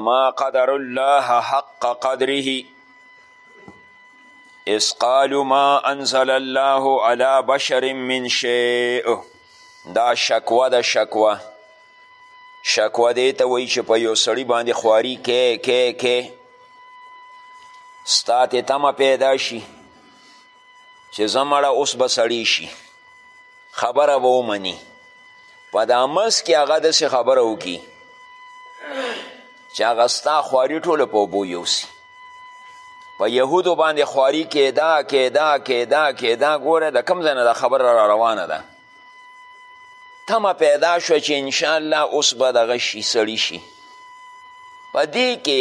ما قدر الله حق قدره اس قالوا ما انزل الله على بشر من شیء دا شکوه د شکوه شکوه دی ته وایي چې په یو سړي باندې خواري کې کې کې ستا ته تمه پیدا شي چې زه مړه اوس به سړی شي خبره به ومني په دا منځ کې هغه داسې خبره وکړي چې هغه ستا خواري ټوله په اوبو یوسي په یهودو باندې خواري کېدا کېدا کېدا کېدا ګوره د کوم ځای نه دا خبره را روانه ده تمه پیدا شوه چې انشاءالله اوس به دغه شي سړي شي په دې کې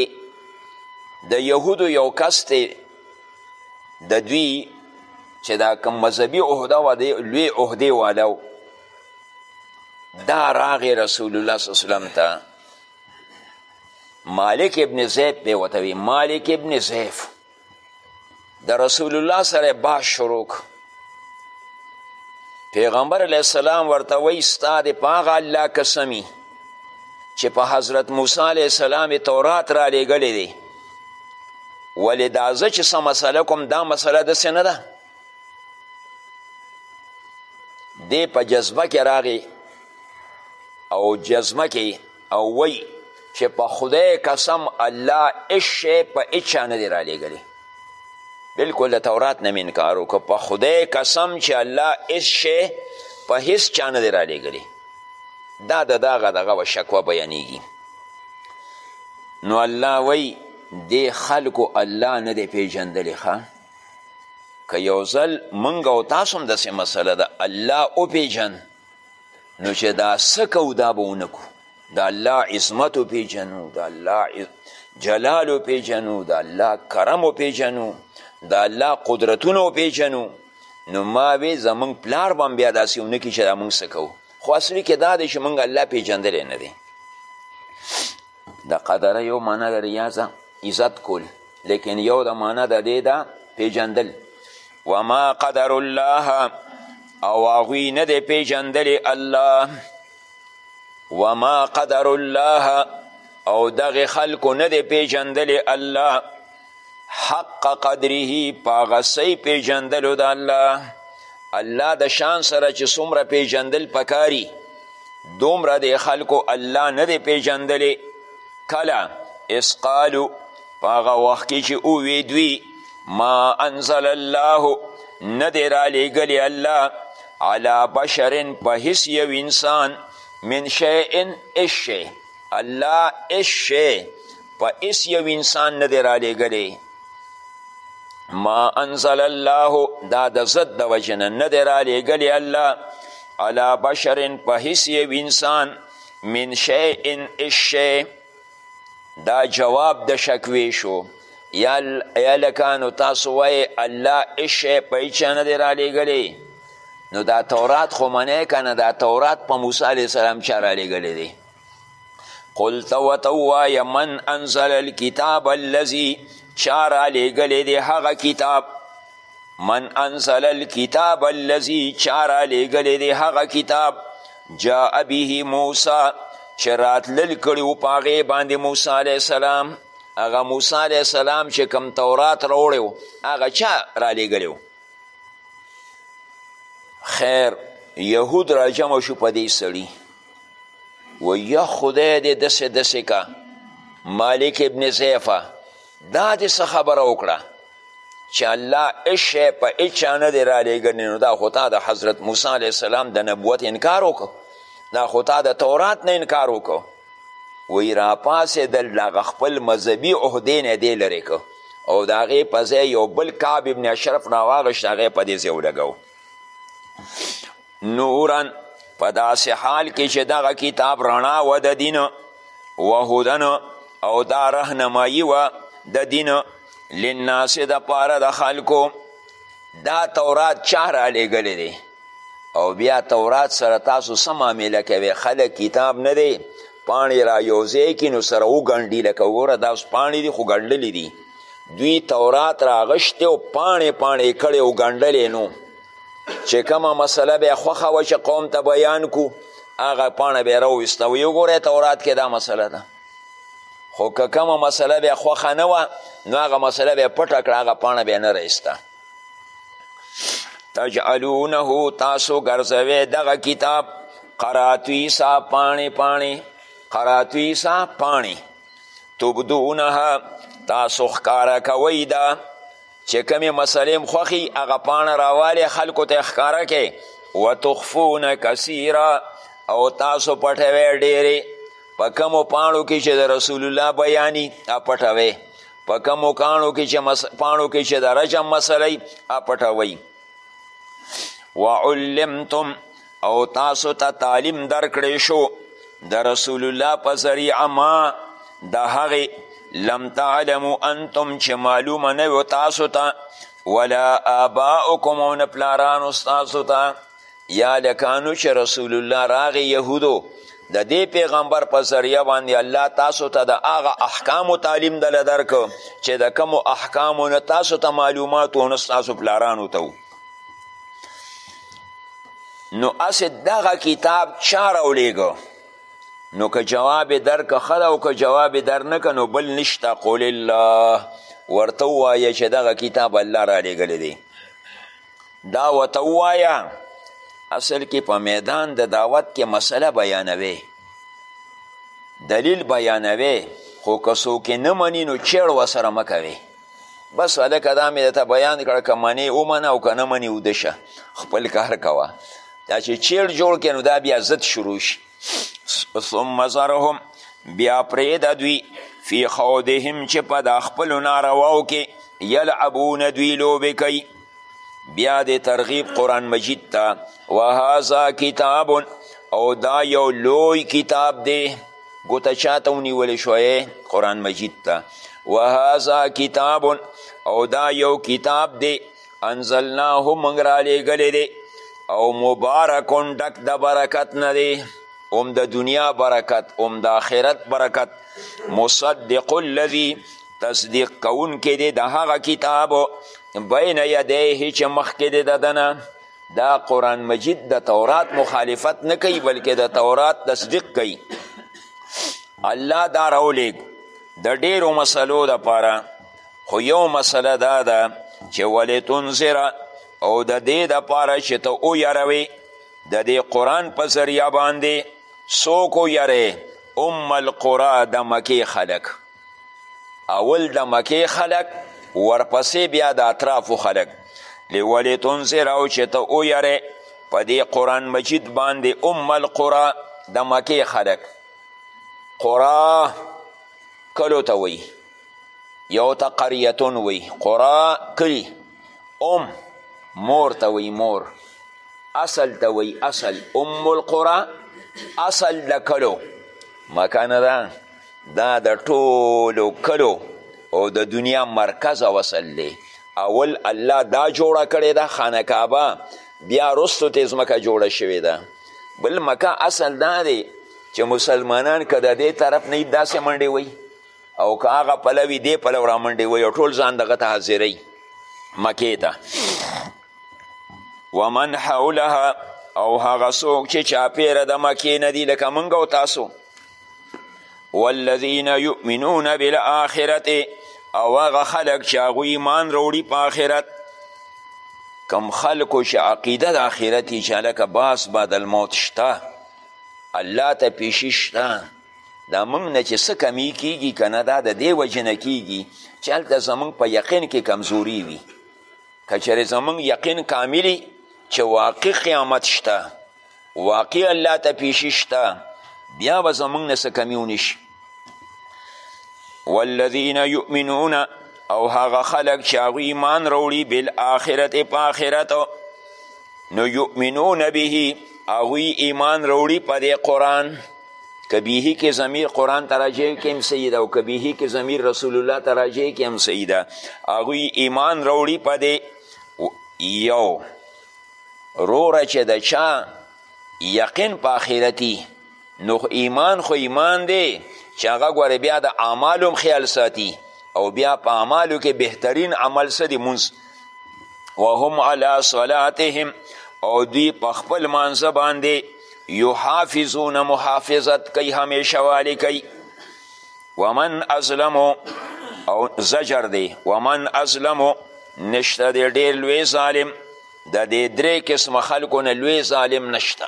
د یهودو یو کس دی د دوی چې دا کوم مذهبي عهده وه دی لوی عهدې والا و دا راغې رسول الله صلی وسلم ته مالک ابن زیب دی ورته وي مالک ابن زیف د رسول الله سره باز شروع پیغمبر علیه السلام ورته وایي ستا د په هغه الله قسمي چې په حضرت موسی علیه السلام تورات را لیږلی دی ولې دا زه چې څه مسله کوم دا مسله داسې نه ده دی په جذبه کې راغی او جذبه کې او وی چې په خدای قسم الله هیڅ شی په هیڅ چا نه دی رالیږلی بلکل د تورات نه مې انکار وکړو په خدای قسم چې الله هیڅ شی په هیڅ چا نه دی رالیږلی دا د دغه دغه و شکوه بیانیږي نو الله وی دې خلکو الله نه دی پیژندلی ښه که یو ځل موږ او تاسو هم داسې مسله ده الله وپیژند نو چې دا څه کوو دا به ونه کړو د الله عظمت وپېژنو د الله جلال وپېژنو د الله کرم وپېژنو د الله قدرتونه وپېژنو نو ما وې زمونږ پلار به هم بیا داسې ونه کړي چې دا مونږ څه کوو خو اصلي کې دا دی چې مونږ الله پېژندلی نه دی د قدره یو معنا د ریاضه عزت کول لیکن یو د معنا د دې ده پېژندل وما قدر الله او هغوی نه دی پیژندلی الله وما قدر الله او دغه خلکو نه دی پیژندلی الله حق قدره په هغه څه پیژندلو د الله الله د شان سره چې څومره پیژندل پکاري دومره د خلکو الله نه دی پیژندلی کله اسقالو په هغه وخت کې چې اووې دوی ما انزل الله نه دی رالیږلی الله علی بشر په هیڅ یو انسان من شیء اشی الله اشی په هیڅ یو انسان نه دی رالیږلی ما انزل الله دا د ضد د وجې نه نه دی رالیږلی الله علی بشر په هیڅ یو انسان من شیء اشی دا جواب د شکوې شو یا الکانو تاسو وای الله اشی په چا نه دی را لېږلی نو دا تورات خو منې کنه دا تورات په موسی علیه السلام چا را لېږلی دی قل ته ورته ووایه من انزل الکتاب الذي چا را لېږلی دی هغه کتاب من انزل الكتاب الذي چارا لګلې دی هغه کتاب جاء به موسی چې راتلل کړي و په هغې باندې موسی علیه السلام هغه موسی علیه السلام چې کم تورات راوړی و هغه چا رالیږلی و خیر یهود را جمع شو په دې سړي و یا خدای دې دسې دسې کا مالک ابن زیفه دا دې څه خبره وکړه چې الله اشی په اچا نه دی رالیږلی نو دا خو تا د حضرت موسی علیه السلام د نبوت انکار وکړو دا خو تا د تورات نه انکار وکړو وی راپاسېدل د هغه خپل مذهبي عهدې نه دی لرې کړو او د هغې په ځای یو بل کعب ابن اشرف راواغېشت هغه په دې ځای ولګو نورا په داسې حال کې چې دغه کتاب رڼا و د دین وهدن او دا رهنمایي وه د دین لناس د پاره د خلکو دا تورات چا رالیږلی دی او بیا تورات سره تاسو څه معامله کوئ خلک کتاب نه دی پاڼې را یوځای کړي نو سره وګنډي لکه وګوره دا اوس پاڼې دي خو ګنډلې دي دوی تورات راغشتې او پاڼې پاڼې کړې او ګنډلې نو چې کومه مسله به خوښه وه چې قوم ته بیان کو هغه پاڼه به یې راوویسته وی وګورئ تورات کې دا مسله ده خو که کومه مسله به خوښه نه وه نو هغه مسله به یې پټه کړه هغه پاڼه به یې نه رایسته تجعلونه تاسو ګرځوې دغه کتاب قراتویسا پاڼې پاڼې قراتویسا پاڼې تبدونها تاسو ښکاره کوئ ده چې کومې مسلې هم خوښي هغه پاڼه راوالې خلکو ته ښکاره کې وتخفون کثیره او تاسو پټوي ډېرې په کومو پاڼو کې چې د رسول الله بیاني پټوي په کومو کاڼو کې چې مس... پاڼو کې چې د رجم مسلې پټوي وعلمتم او تاسو ته تعلیم درکړی شو د رسول الله په ذریعه ما د هغې لم تعلمو انتم چې معلومه نه وي تاسو ته ولا آباؤکم او نه پلارانو ستاسو ته یا لکانو چې رسول الله راغې یهودو د دې پیغمبر په ذریعه باندې الله تاسو ته د هغه احکامو تعلیم دله درکو چې د کومو احکامو نه تاسو ته معلومات و نه ستاسو پلارانو ته نو اسې دغه کتاب چا راولیږو نو که جواب در که ښه ده او که جواب در نه که نو بل نشته قول الله ورته ووایه چې دغه کتاب الله رالیږلی دی دا ورته ووایه اصل کې په میدان د دعوت کې مسله بیانوي دلیل بیانوي خو که څوک نه مني نو چیړ ورسره مه کوي بس هلکه دا مې درته بیان کړه که منې ومنه او که نه منې اوده شه خپل کار کوه دا چې چیړ جوړ کړې نو دا بیا ضد شروع شي ثم ذرهم بیا پرېږده دوی فی خودهم چې په دا خپلو نارواو کې یلعبون دوی لوبې کوي بیا د ترغیب قرآن مجید ته وهذا کتاب او دا یو لوی کتاب دی ګوته چاته ونیول شوی قرآن مجید ته وهذا کتاب او دا یو کتاب دی انزلناه موږ رالیږلی دی او مبارکون ډک د برکت نه دی هم د دنیا برکت هم د آخرت برکت مصدق الذي تصدیق کوونکی دی د هغه کتاب بین یدیه چې مخکې دی د دنه دا قرآن مجید د تورات مخالفت نه کوي بلکې د تورات تصدیق کوي الله دا راولیږ د ډیرو مسلو دپاره خو یو مسله دا ده چې ولې تنظره او د دې دپاره چې ته ویروې د دې قرآن په ذریعه باندې څوک ویرې ام القرا د مکې خلک اول د مکې خلک ورپسې بیا د اطرافو خلک لولې تنذر او چې ته ویرې په دې قرآن مجید باندې ام القرا د مکې خلک قرا کلو ته وی یو ته قریتون وی قرا کلی ام مور ته وی مور اصل ته وی اصل ام القرا اصل د کلو مکه نه ده دا د ټولو کلو او د دنیا مرکز او اصل دی اول الله دا جوړه کړې ده خانه کعبه بیا رستو تې ځمکه جوړه شوې ده بل مکه اصل دا دی چې مسلمانان که د دې طرف نه داسې منډې وي او که هغه پلوي دې پلو را منډې وي او ټول ځان دغه ته حاضروي مکې ته ومن حولها او هغه څوک چې چاپېره د مکې نه دي لکه موږ او تاسو والذین یؤمنون بالآخرت او هغه خلک چې هغوی ایمان راوړي په آخرت کم خلکو چې عقیده د آخرت یې چې هلکه باس بعد الموت شته الله ته پیشي شته دا موږ نه چې څه کمی کیږي که نه دا د دې وجې نه کیږي چې هلته زموږ په یقین کې کمزوري وي که چېرې زموږ یقین کاملي چې واقع قیامت شته واقعي الله ته پیشي شته بیا به زمونږ نه څه کمی ونه شي والذین یؤمنون او هغه خلک چې هغوی ایمان راوړي بالآخرت په آخرت نو یؤمنون به هغوی ایمان راوړي په دې قرآن کبیهی کې ضمیر قرآن ته راجع کې هم صحیح ده او کبیهی کې ضمیر رسول الله ته راجع کې هم صحیح ده هغوی ایمان راوړي په دې یو روره چې د چا یقین په آخرتي نو ایمان خو ایمان دی چې هغه ګوره بیا د اعمالو هم خیال ساتي او بیا په اعمالو کې بهترین عمل څه دی مونځ وهم علی صلاتهم او دوی په خپل مانځه باندې یحافظون محافظت کوي همیشه والی کوي ومن ازلم او زجر دی ومن ازلم نشته دی ډیر لوی ظالم د دې درې قسمه خلکو نه لوی ظالم نشته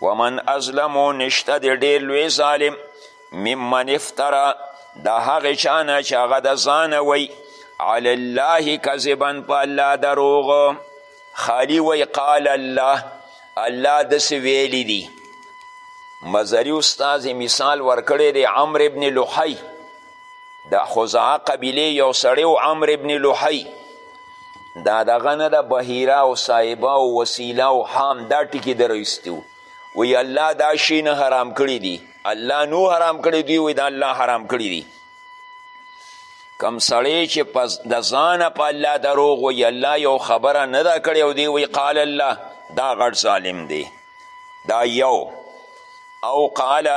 ومن ازلم نشته دی ډیر لوی ظالم ممن افترا د هغې چا نه چې هغه د ځانه وی علی الله کذبا په الله دروغ خالی وی قال الله الله دسی ویلی دی مزری استاز مثال ورکړی دی عمر ابن لحی د خزاعه قبیله یو سړی و عمر ابن لحی دا دغه نه د بهیره او صاحبه او وسیله او حام دا ټکي د رایستي وو وی الله دا شی نه حرام کړی دی الله نو حرام کړی دی وی دا الله حرام کړی دی کم سړی چې د ځانه په الله دروغ وایي الله یو خبره نه ده کړې او دی وایي قال الله دا غټ ظالم دی دا یو او قال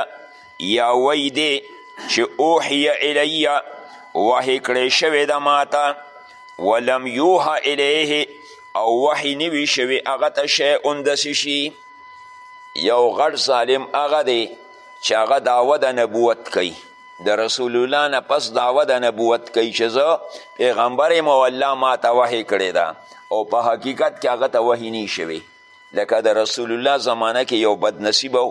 یا وایي دی چې اوحی الیه وحی کړی شوی ده ماته ولم یوحه الیه او وحی نوی شوی هغه ته شیئون داسې شي یو غټ ظالم هغه دی چې هغه دعوه د نبوت کوي د رسول الله نه پس دعوه د نبوت کوي چې زه پیغمبر یم او الله ما ته وحی کړې ده او په حقیقت کې هغه ته وحی نه شوی لکه د رسول الله زمانه کې یو بدنصیب او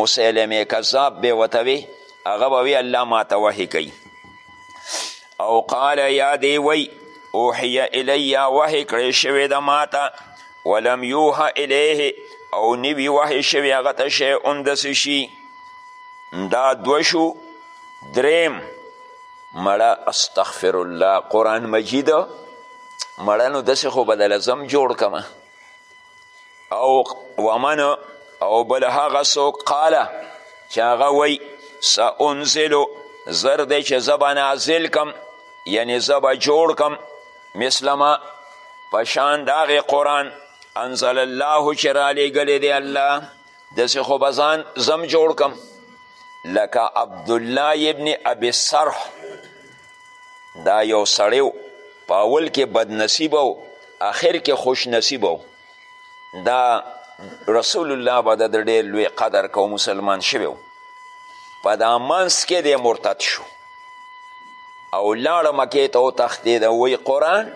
مسلمه کذاب به وتوي هغه به وی الله ما ته وحی کوي او قال یا دی وی اوحی الی وحی کړی شوی د ماته ولم یوه الیه او نوی وحی شوی هغه ته شی اون د شي دا دوه شو دریم مړه استغفر الله قرآن مجید مړه نو داسې خو به د لزم جوړ کمه او ومن او بل هغه څوک قاله چې هغه وی سانزلو زر دی چې زه به نازل کم یعنی زه به جوړ کم مثلما پشان د هغې قرآن انزل الله چې رالیږلی دی الله داسې خو به ځان زم جوړ کم لکه عبدالله ابن ابي سرح دا یو سړی و په اول کې بدنصیبه و اخر کې خوش نصیبه و دا رسول الله به د ډېر لوی قدر کو مسلمان شوی و په دا منځ کې دی مرتد شو او لاړه مکې ته وتښتېده وایي قرآن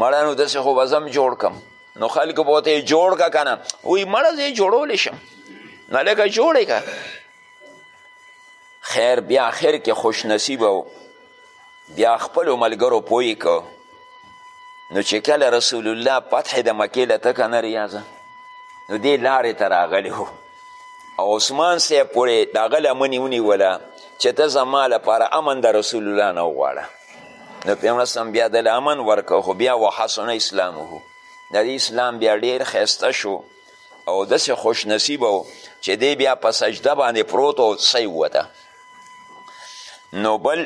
مړانو داسې خو به زم جوړ کم نو خلکو به ورته جوړ که که نه وایي مړه زه یې جوړولی شم نه لکه جوړې که خیر بیا آخر کې خوش نصیبه و بیا خپلو ملګرو پوه که نو چې کله رسول الله فتح د مکې له تکه نه ریاضه نو دې لارې ته راغلی و او عثمان صاحب پورې د هغه لمنې ونیوله چې ته زما لپاره امن د رسول الله نه وغواړه نو پیغمبر سم بیا د امن ورکو خو بیا وحسن اسلامه د دې اسلام بیا ډیر خسته شو او داسې خوش نصیب و چې دی بیا په سجده باندې پروت او سی وته نو بل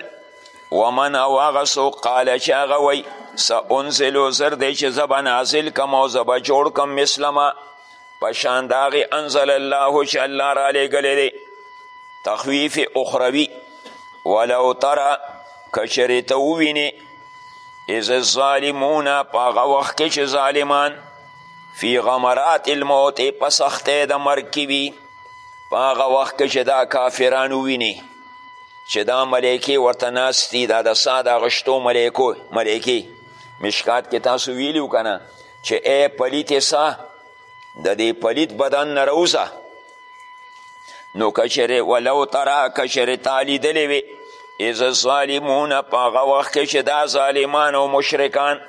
ومن او هغه څوک قاله چې هغه وایي سه انزلو زر دی چې زه به نازل کم او زه به جوړ کم مثلما پشان د هغې انزل الله چې الله رالیږلی دی تخویف اخروي ولو تره که چېرې ته ووینې اذ الظالمون په هغه وخت کې چې ظالمان فی غمرات الموت په سختۍ د مرګ کې وي په هغه وخت کې چې دا کافران وویني چې دا ملایکې ورته ناست دي دا د سا د غشتو ملایکو ملایکې مشکات کې تاسو ویلي که نه چې ای پلیتې سه د دې پلیت بدن نه راوځه نو که چېرې ولو ترا که چېرې تا لیدلې وې از الظالمون په هغه وخت کې چې دا ظالمان او مشرکان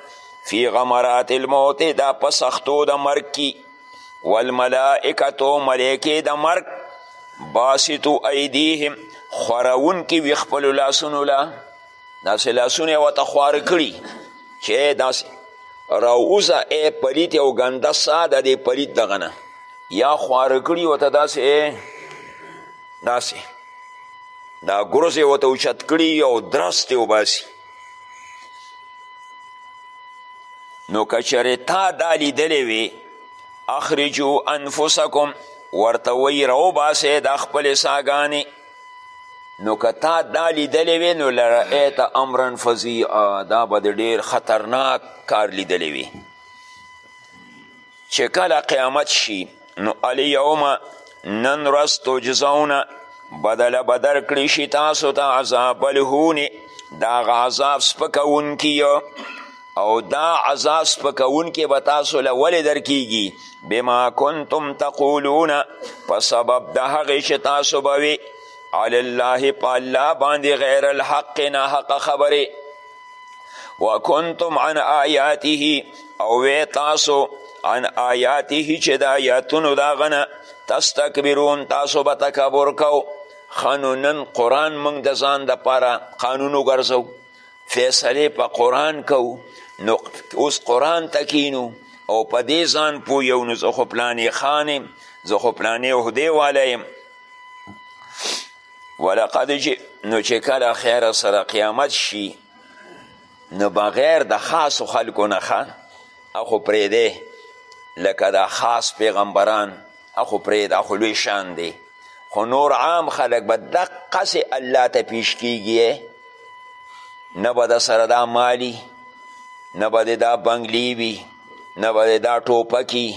فی غمرات الموت دا په سختو د مرګ کی والملائکتو ملائکې د مرګ باسطو ایدیهم خورون کی وی خپل لاسونو له داسې لاسونه یې ورته خواره کړي چې داسې راووځه ای پلیت او ګنده سا د دې پلیت دغه نه یا خواره کړي ورته داسې داسې دا ګروز یې ورته اوچت کړي او درست یې وباسي نو که چېرې تا دا لیدلی وي اخرجو انفسکم ورته وایي راوباسئ دا خپلې ساګانې نو که تا دا لیدلی وی نو لرأیت امرا فظیعا دا به د ډیر خطرناک کار لیدلی وی چې کله قیامت شي نو الیوم نن ورځ تجزونه بدله به درکړی شي تاسو ته عذاب الهونې د هغه عذاب سپکوونکي او دا عذاب سپکونکی به تاسو له ولې درکیږي بما کنتم تقولون په سبب د هغې چې تاسو به وي علی الله په الله باندې غیر الحق ناحق خبرې وکنتم عن آیاته او وی تاسو عن آیاته چې د آیاتونو د هغه تستکبرون تاسو به تکبر کو خنونن قرآن موږ د ځان دپاره قانون وګرځو فیصله په قرآن کو نو اوس قرآن ته کینو او په دې ځان پوهیو نو زه خو پلانې خان یم زه خو پلانې عهدې والی یم ولقد جی نو چې کله خیر سره قیامت شي نو بغیر د خاصو خلکو نه ښه اخو پرېږدی لکه دا خاص پیغمبران اخو پرېږده اخو لوی شان دی خو نور عام خلک به دقسې الله ته پیش کیږي نه به د سره دا مالی نه به د دا بنګلی وي نه به د دا ټوپکي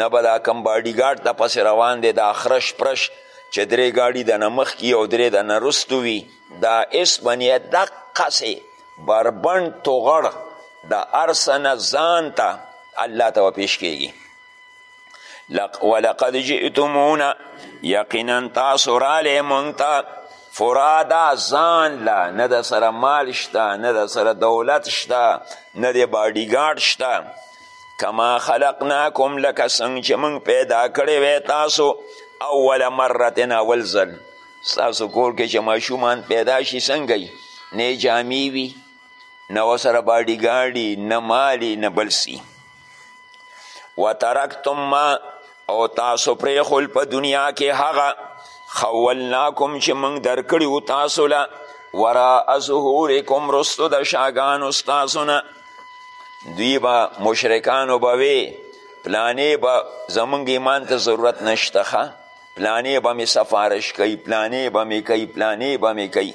نه به دا کم باډیګارډ ته پسې روان دی دا خرش پرش چې درې ګاډي د نه مخکي او درې د نه رستو وي دا اس بنی دقسې بربند توغړ د هر څه نه ځان ته الله ته پیش کیږي ولقد جئتمونا یقینا تاسو رالی مونږ ته فرادا ځان لا نه د سره مال شته نه د سره دولت شته نه د باډیګارډ شته کما خلقناکم لکه څنګه چې مونږ پیدا کړی وی تاسو اول مرتن اول ځل ستاسو کور کې چې ماشومان پیدا شي څنګه نه جامې وي نه وسره باډی ګاډی نه مالی نه بل سی وترکتم ما او تاسو پریخول په دنیا کې هغه خولناکم چې موږ درکړي و تاسو له وراء ظهورکم رستو د شاګانو ستاسو نه دوی به مشرکانو به وی پلانې به زمونږ ایمان ته ضرورت نشته ښه پلانې به مې سفارش کوي پلانې به مې کوي پلانې به مې کوي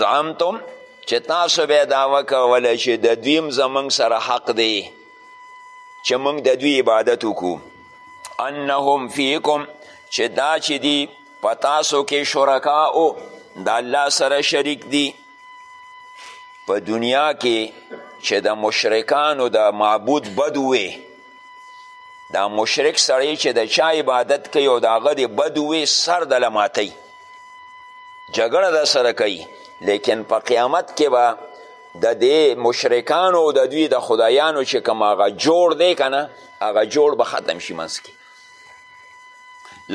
زعمتم چې تاسو به دعوه کوله چې د دوی هم زموږ سره حق دی چې موږ د دوی عبادت وکړو انهم فیکم چې دا چې دی په تاسو کې شرکا او د الله سره شریک دی په دنیا کې چې د مشرکانو د معبود بد وې دا مشرک سړی چې د چا عبادت کوي او د هغه د بد وې سر د لماتوي جګړه در سره کوي لیکن په قیامت کې به د دې مشرکانو او د دوی د خدایانو چې کوم هغه جوړ دی که نه هغه جوړ به ختم شي منځ کې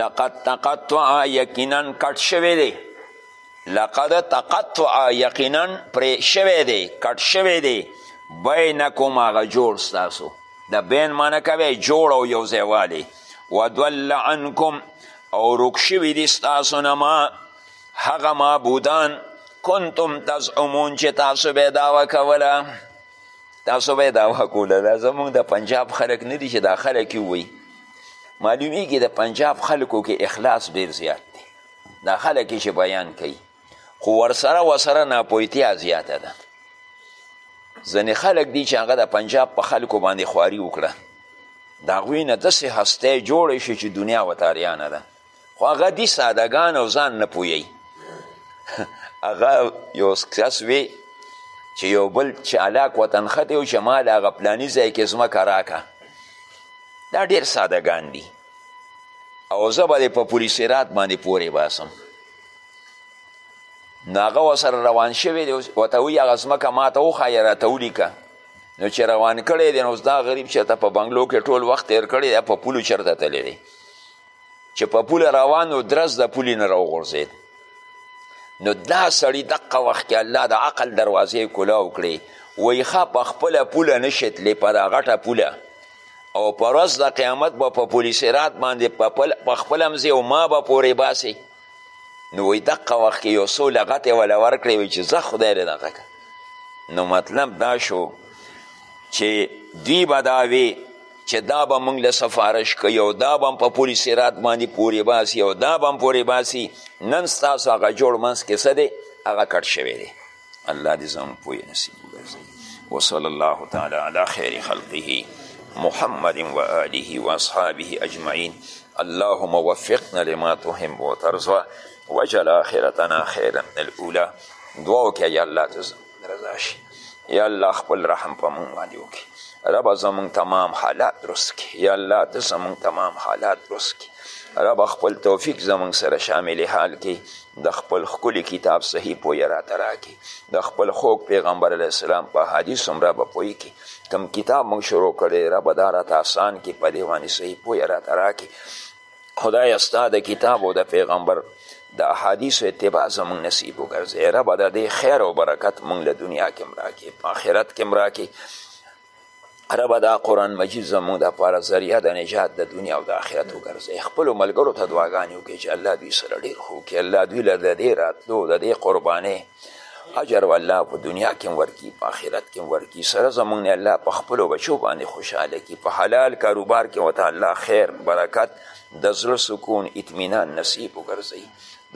لقد تقطع یقینا کټ شوی دی لقد تقطع یقینا پرې شوی دی کټ شوی دی بینکم هغه جوړ ستاسو د بین معنی کوي جوړ او یو ځای والی ودل عنکم او ورک شوي دي ستاسو نه ما هغه معبودان کنتم تزعمون چې تاسو به دعوه کوله تاسو به دعوه کوله دا زموږ د پنجاب خلک نه دي چې دا خلک ووایي معلومیږي د پنجاب خلکو کې اخلاص ډیر زیات دی دا خلک چې بیان کوي خو ورسره ورسره ناپوهتیا زیاته ده ځینې خلک دي چې هغه د پنجاب په خلکو باندې خواري وکړه د هغوی نه داسې هستی جوړی شي چې دنیا ورته اړیا نه ده خو هغه دي سادهګان او ځان نه پوهیي هغه یو کس وی چې یو بل چالاک وطن خطې و چې ما د هغه پلاني ځای کې ځمکه راکه دا ډېر سادهګان دي او زه به دې په پولیسرات باندې پورې باسم نو هغه ورسره روان شوی دی ورته وایي هغه ځمکه ما ته وښایه راته ولیکه نو چې روان کړی دی نو اوس دا غریب چېرته په بنګلو کې ټول وخت تیر کړی دی په پولو چېرته تللی دی چې په پوله روان و درز د پولې نه راوغورځېد نو دا سړی دقه وخت کې الله د عقل دروازې کلاو کړې وایي ښه په خپله پوله نشي تللی په دا غټه پوله او پر ورځ د قیامت به په پل صراط باندې په خپل هم او ما به پورې باسې نو وایي دقه وخت کې یو څو لغتې وله ورکړې وایي چې ځه خدای دې دغه که نو مطلب دا شو چې دوی به دا وي چې دا به موږ له سفارش کوي او دا به هم په پل صراط باندې پورې باسي او دا به هم پورې باسي نن ستاسو هغه جوړ منځ کې څه دی هغه کټ شوی دی الله دې زموږ پوی نصیب وګرځي وصلی الله تعالی علی خیر خلقه محمد و آله و اصحابه اجمعین اللهم وفقنا لما تحب وترضى وجل آخرتنا خیرا من الاولى دعا وکړه یا الله ته رضا شي یا الله خپل رحم په مونږ باندې وکړي رب زمونږ تمام حالات درست کړي یا الله ته زمونږ تمام حالات درست کړي رب خپل توفیق زمونږ سره شامل حال کړي د خپل ښکلي کتاب صحیح پوهه راته راکړي د خپل خوږ پیغمبر علیه السلام په حدیث هم رابه پوه کړي کوم کتاب موږ شروع کړی ربه دا راته اسان کړي په دې باندې صحیح پوهه راته راکړي خدایه ستا د کتاب او د پیغمبر د احادیثو اتباع زموږ نصیب وګرځوې ربه د دې خیر او برکت موږ له دنیا کې هم راکړي په آخرت کې هم راکړي ربه دا قرآن مجید زموږ دپاره ذریعه د نجات د دنیا او د آخرت وګرځوې خپلو ملګرو ته دعاګانې وکړي چې الله دوی سره ډېر ښه وکړي الله دوی له د دې راتلو د دې قربانۍ اجر والله په دنیا کې ورکی په آخرت کې ورکی سره زمونږ نه الله په خپل بچو باندې خوشاله کی په حلال کاروبار کې وته الله خیر برکت د زړه سکون اطمینان نصیب وګرځي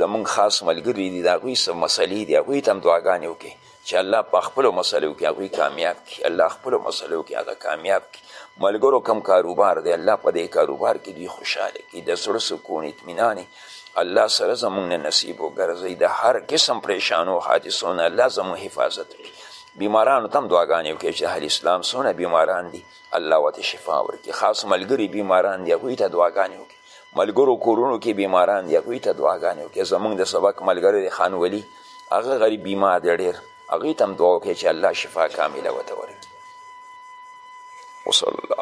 زمونږ خاص ملګری دي د هغوی څه مسلې دي هغوی ته هم دعاګانې وکړي چی الله په خپلو مسلو کی هغوی کامیاب کی الله خپلو مسلو کی هغه کامیاب کی ملګرو کم کاروبار دی الله په دې کاروبار کی دوی خوشحاله کی د زړه سکون اطمینان الله سره زمونږ نه نصیب وګرځوي د هر قسم پریشانو حادثو نه الله زمونږ حفاظت وکړي بیمارانو ته هم دعاګانې وکړي چې اهل اسلام څونه بیماران دي الله ورته شفا ورکړي خاص ملګري بیماران دي هغوی ته دعاګانې وکړي ملګرو کورونو کې بیماران دي هغوی ته دعاګانې وکړي زمونږ د سبق ملګری دی خان ولي هغه غریب بیمار دی ډېر هغوی ته هم دعا وکړي چې الله شفا کامله ورته ورکړي وصلی الله